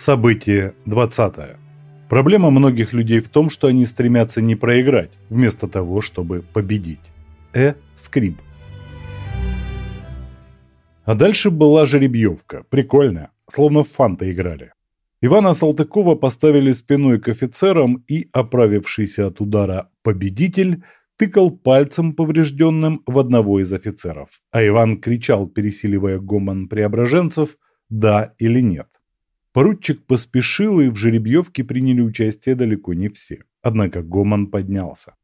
Событие 20. Проблема многих людей в том, что они стремятся не проиграть, вместо того, чтобы победить. Э. Скрип. А дальше была жеребьевка. Прикольная. Словно в фанта играли. Ивана Салтыкова поставили спиной к офицерам и, оправившийся от удара победитель, тыкал пальцем поврежденным в одного из офицеров. А Иван кричал, пересиливая гомон преображенцев «да» или «нет». Поручик поспешил, и в жеребьевке приняли участие далеко не все. Однако гомон поднялся.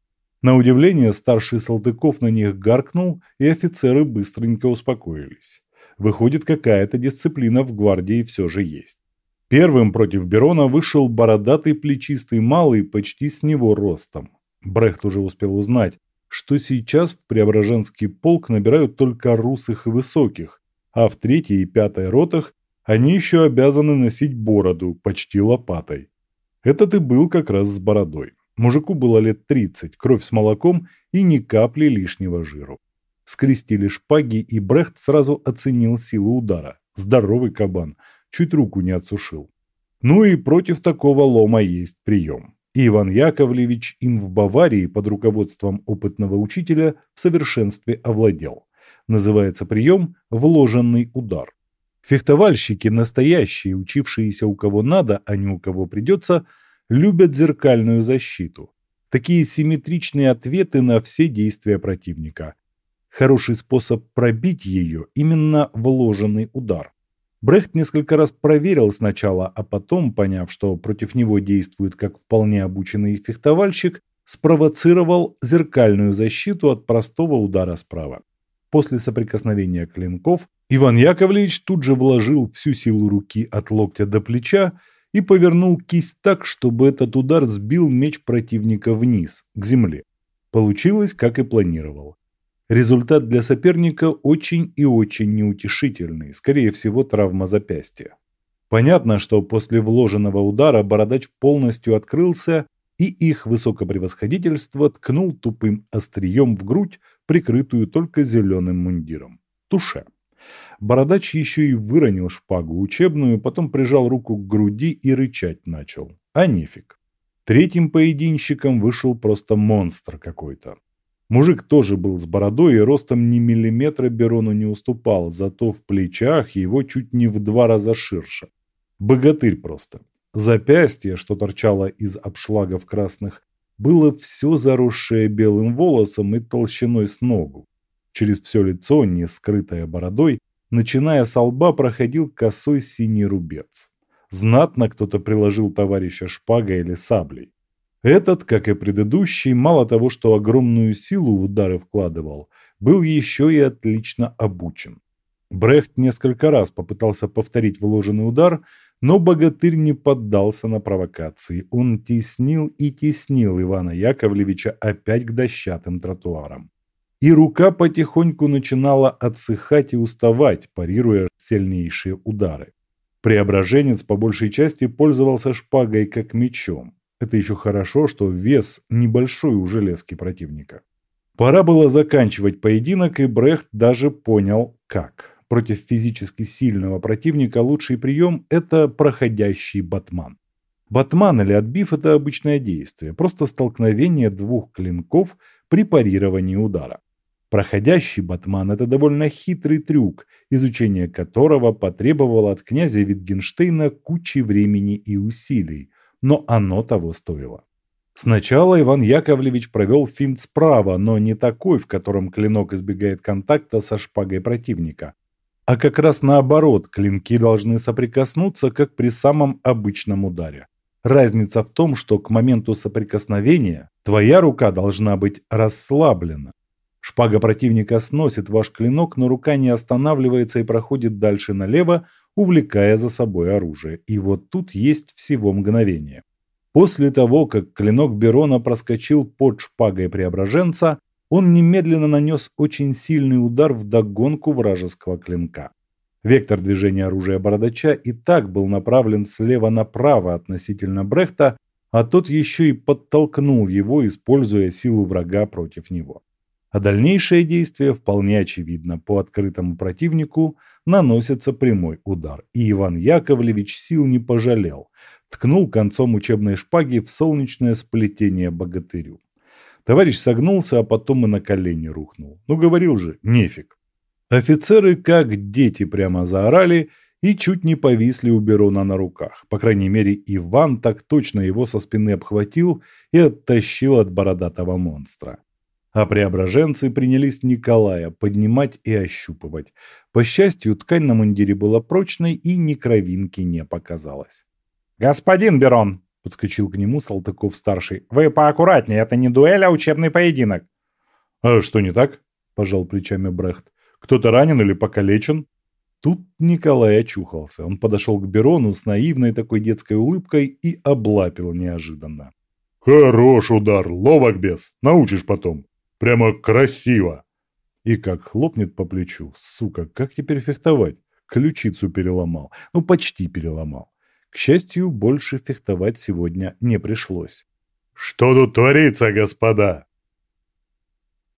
На удивление старший Салтыков на них гаркнул, и офицеры быстренько успокоились. Выходит, какая-то дисциплина в гвардии все же есть. Первым против Берона вышел бородатый плечистый малый почти с него ростом. Брехт уже успел узнать, что сейчас в Преображенский полк набирают только русых и высоких, а в третьей и пятой ротах они еще обязаны носить бороду, почти лопатой. Этот и был как раз с бородой. Мужику было лет 30, кровь с молоком и ни капли лишнего жиру. Скрестили шпаги, и Брехт сразу оценил силу удара. Здоровый кабан, чуть руку не отсушил. Ну и против такого лома есть прием. И Иван Яковлевич им в Баварии под руководством опытного учителя в совершенстве овладел. Называется прием «вложенный удар». Фехтовальщики, настоящие, учившиеся у кого надо, а не у кого придется, любят зеркальную защиту. Такие симметричные ответы на все действия противника. Хороший способ пробить ее – именно вложенный удар. Брехт несколько раз проверил сначала, а потом, поняв, что против него действует как вполне обученный фехтовальщик, спровоцировал зеркальную защиту от простого удара справа. После соприкосновения клинков Иван Яковлевич тут же вложил всю силу руки от локтя до плеча и повернул кисть так, чтобы этот удар сбил меч противника вниз, к земле. Получилось, как и планировал. Результат для соперника очень и очень неутешительный, скорее всего травма запястья. Понятно, что после вложенного удара бородач полностью открылся, и их высокопревосходительство ткнул тупым острием в грудь, прикрытую только зеленым мундиром. Туше. Бородач еще и выронил шпагу учебную, потом прижал руку к груди и рычать начал. А нефиг. Третьим поединщиком вышел просто монстр какой-то. Мужик тоже был с бородой и ростом ни миллиметра Берону не уступал, зато в плечах его чуть не в два раза ширше. Богатырь просто. Запястье, что торчало из обшлагов красных, было все заросшее белым волосом и толщиной с ногу. Через все лицо, не скрытое бородой, начиная с лба, проходил косой синий рубец. Знатно кто-то приложил товарища шпагой или саблей. Этот, как и предыдущий, мало того, что огромную силу в удары вкладывал, был еще и отлично обучен. Брехт несколько раз попытался повторить вложенный удар, но богатырь не поддался на провокации. Он теснил и теснил Ивана Яковлевича опять к дощатым тротуарам и рука потихоньку начинала отсыхать и уставать, парируя сильнейшие удары. Преображенец по большей части пользовался шпагой как мечом. Это еще хорошо, что вес небольшой у железки противника. Пора было заканчивать поединок, и Брехт даже понял, как. Против физически сильного противника лучший прием – это проходящий батман. Батман или отбив – это обычное действие, просто столкновение двух клинков при парировании удара. Проходящий батман – это довольно хитрый трюк, изучение которого потребовало от князя Витгенштейна кучи времени и усилий, но оно того стоило. Сначала Иван Яковлевич провел финт справа, но не такой, в котором клинок избегает контакта со шпагой противника, а как раз наоборот, клинки должны соприкоснуться, как при самом обычном ударе. Разница в том, что к моменту соприкосновения твоя рука должна быть расслаблена, Шпага противника сносит ваш клинок, но рука не останавливается и проходит дальше налево, увлекая за собой оружие. И вот тут есть всего мгновение. После того, как клинок Берона проскочил под шпагой преображенца, он немедленно нанес очень сильный удар в догонку вражеского клинка. Вектор движения оружия бородача и так был направлен слева направо относительно Брехта, а тот еще и подтолкнул его, используя силу врага против него. А дальнейшее действие вполне очевидно. По открытому противнику наносится прямой удар. И Иван Яковлевич сил не пожалел. Ткнул концом учебной шпаги в солнечное сплетение богатырю. Товарищ согнулся, а потом и на колени рухнул. Ну, говорил же, нефиг. Офицеры, как дети, прямо заорали и чуть не повисли у Берона на руках. По крайней мере, Иван так точно его со спины обхватил и оттащил от бородатого монстра. А преображенцы принялись Николая поднимать и ощупывать. По счастью, ткань на мундире была прочной и ни кровинки не показалось. «Господин Берон!» – подскочил к нему Салтыков-старший. «Вы поаккуратнее, это не дуэль, а учебный поединок». «А что не так?» – пожал плечами Брехт. «Кто-то ранен или покалечен?» Тут Николай очухался. Он подошел к Берону с наивной такой детской улыбкой и облапил неожиданно. «Хорош удар, ловок без, научишь потом. Прямо красиво!» И как хлопнет по плечу. Сука, как теперь фехтовать? Ключицу переломал. Ну, почти переломал. К счастью, больше фехтовать сегодня не пришлось. «Что тут творится, господа?»